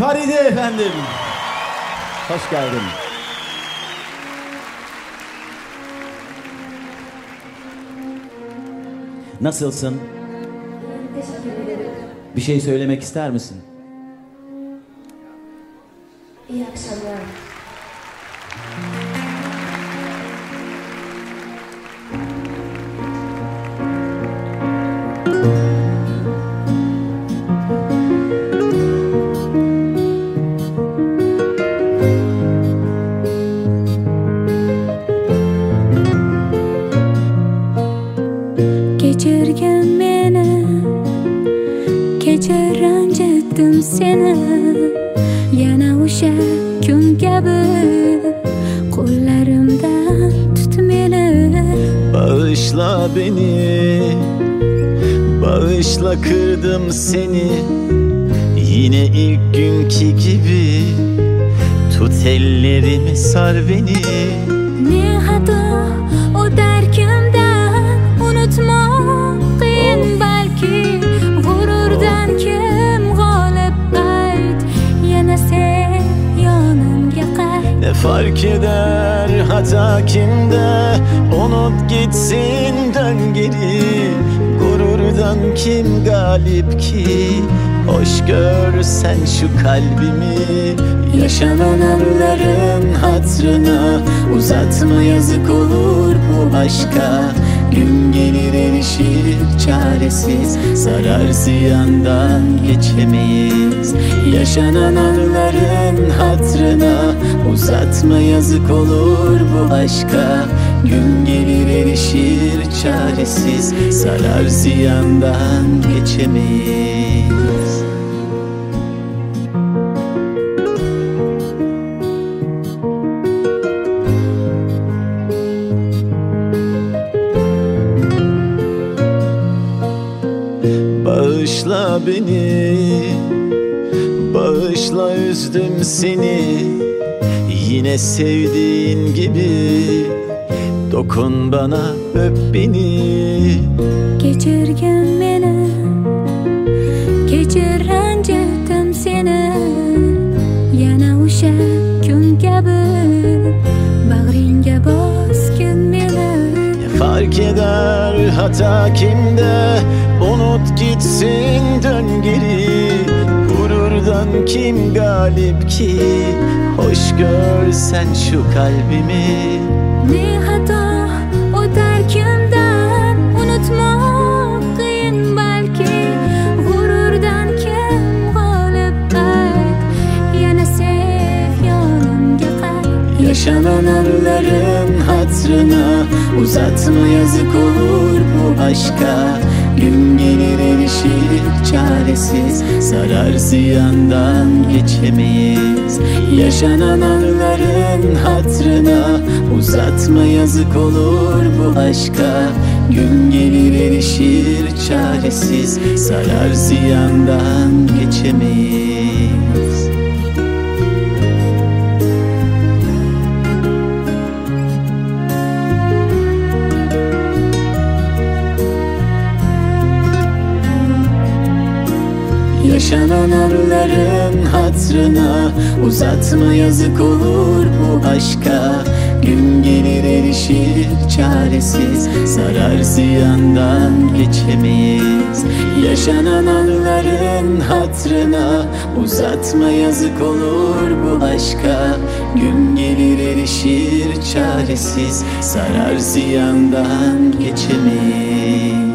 Faride efendim. Hoş geldin. Nasılsın? Teşekkür ederim. Bir şey söylemek ister misin? İyi akşamlar. Ranjitdim seni. Yana o'sha kun kabi Qo'llarimdan tut meni Bağışla beni. Bağışla kırdım seni. Yine ilk günkü gibi. Tut ellerimi sar beni fark eder hata kimde? Unut gitsin dön geri. Gururdan kim galip ki? Hoş gör sen şu kalbimi. Yaşanan anların hatrına Uzatma yazık olur bu aşka. Gün gelir erişir çaresiz Zarar ziyandan geçemeyiz. Yaşanan anların hatrına Uzatma yazık olur bu aşka. Gün gelir erişir çaresiz Zarar ziyandan geçemeyiz. Bağışla beni Bağışla üzdüm seni Yine sevdiğin gibi Dokun bana öp beni. Kechirgin meni Kechir ranjitdim seni Yana o'sha kun kabi Bag'ringga bosgin meni fark eder hata kimde? Unut gitsin dön geri Gururdan kim galip ki? Hoş gör sen şu kalbimi. Ne hata o derkimden Unutmak qiyin balki G'ururdan kim g'olib ayt Yana sev Yaşanan anların hatrına Uzatma yazık olur bu aşka Gün gelir erişir çaresiz Zarar ziyandan geçemeyiz. Yaşanan anların hatrına Uzatma yazık olur bu aşka. Gün gelir erişir çaresiz Zarar ziyandan geçemeyiz Yaşanan anların hatrına Uzatma yazık olur bu aşka. Gün gelir erişir çaresiz Zarar ziyandan geçemeyiz. Yaşanan anların hatrına Uzatma yazık olur bu aşka. Gün gelir erişir çaresiz Zarar ziyandan geçemeyiz